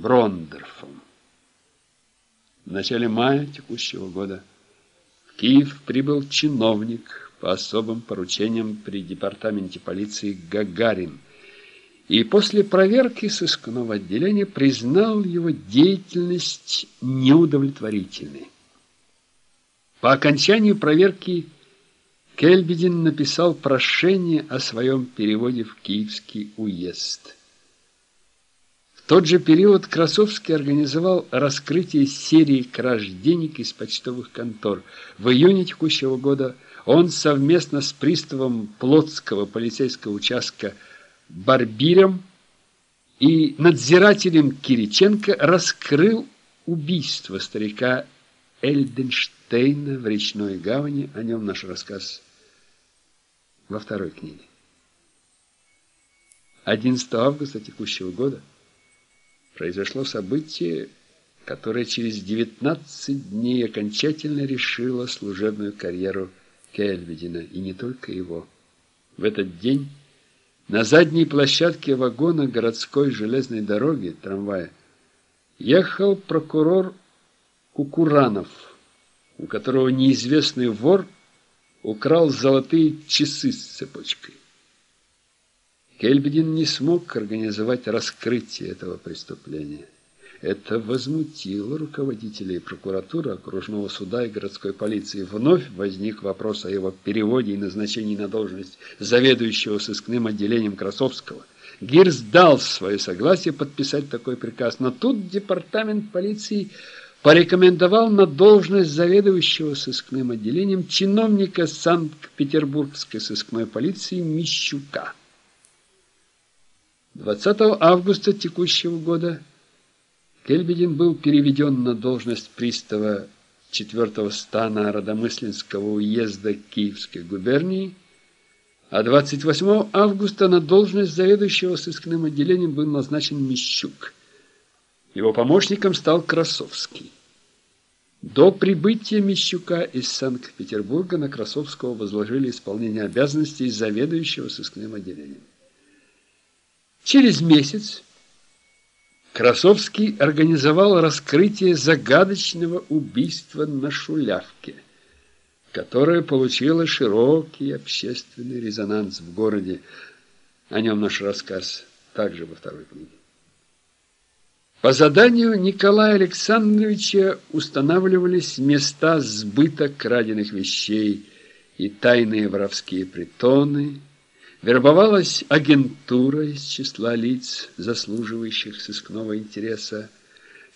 Брондерфом. В начале мая текущего года в Киев прибыл чиновник по особым поручениям при департаменте полиции Гагарин и после проверки сыскного отделения признал его деятельность неудовлетворительной. По окончанию проверки Кельбедин написал прошение о своем переводе в Киевский уезд. Тот же период Красовский организовал раскрытие серии краж денег из почтовых контор. В июне текущего года он совместно с приставом Плотского полицейского участка Барбиром и надзирателем Кириченко раскрыл убийство старика Эльденштейна в речной гавани. О нем наш рассказ во второй книге. 11 августа текущего года произошло событие, которое через 19 дней окончательно решило служебную карьеру Кельведина, и не только его. В этот день на задней площадке вагона городской железной дороги, трамвая, ехал прокурор Кукуранов, у которого неизвестный вор украл золотые часы с цепочкой. Кельбедин не смог организовать раскрытие этого преступления. Это возмутило руководителей прокуратуры, окружного суда и городской полиции. Вновь возник вопрос о его переводе и назначении на должность заведующего сыскным отделением Красовского. Гирс дал свое согласие подписать такой приказ, но тут департамент полиции порекомендовал на должность заведующего сыскным отделением чиновника Санкт-Петербургской сыскной полиции Мищука. 20 августа текущего года Кельбедин был переведен на должность пристава 4 стана Родомыслинского уезда Киевской губернии, а 28 августа на должность заведующего сыскным отделением был назначен Мищук. Его помощником стал Красовский. До прибытия Мищука из Санкт-Петербурга на Красовского возложили исполнение обязанностей заведующего сыскным отделением. Через месяц Красовский организовал раскрытие загадочного убийства на Шулявке, которое получило широкий общественный резонанс в городе. О нем наш рассказ также во второй книге. По заданию Николая Александровича устанавливались места сбыта краденных вещей и тайные воровские притоны, вербовалась агентура из числа лиц, заслуживающих сыскного интереса,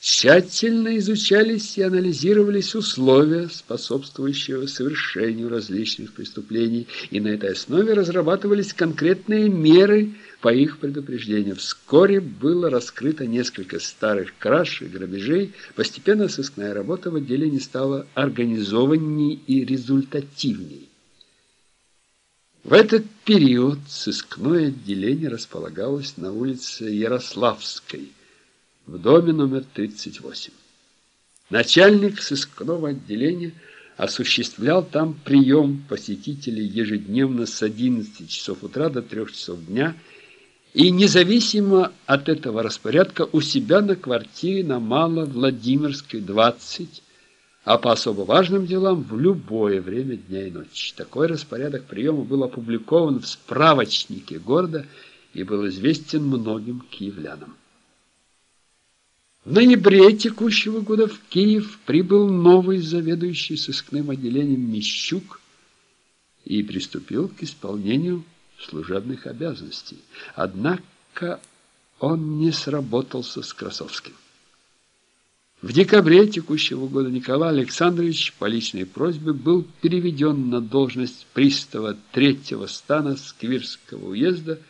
тщательно изучались и анализировались условия, способствующие совершению различных преступлений, и на этой основе разрабатывались конкретные меры по их предупреждению. Вскоре было раскрыто несколько старых краж и грабежей, постепенно сыскная работа в отделении стала организованней и результативней. В этот период сыскное отделение располагалось на улице Ярославской, в доме номер 38. Начальник сыскного отделения осуществлял там прием посетителей ежедневно с 11 часов утра до 3 часов дня и независимо от этого распорядка у себя на квартире на Мало-Владимирской, 20, а по особо важным делам в любое время дня и ночи. Такой распорядок приема был опубликован в справочнике города и был известен многим киевлянам. В ноябре текущего года в Киев прибыл новый заведующий сыскным отделением Мищук и приступил к исполнению служебных обязанностей. Однако он не сработался с Красовским. В декабре текущего года Николай Александрович по личной просьбе был переведен на должность пристава третьего стана Сквирского уезда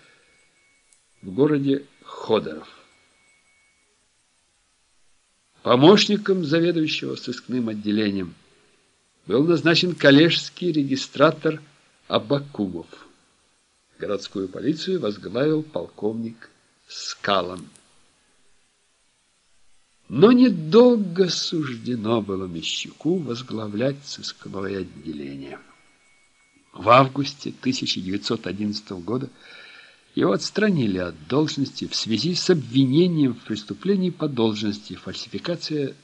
в городе Ходоров. Помощником заведующего сыскным отделением был назначен коллежский регистратор Абакумов. Городскую полицию возглавил полковник Скалан. Но недолго суждено было Мещуку возглавлять сыскное отделение. В августе 1911 года Его отстранили от должности в связи с обвинением в преступлении по должности, фальсификация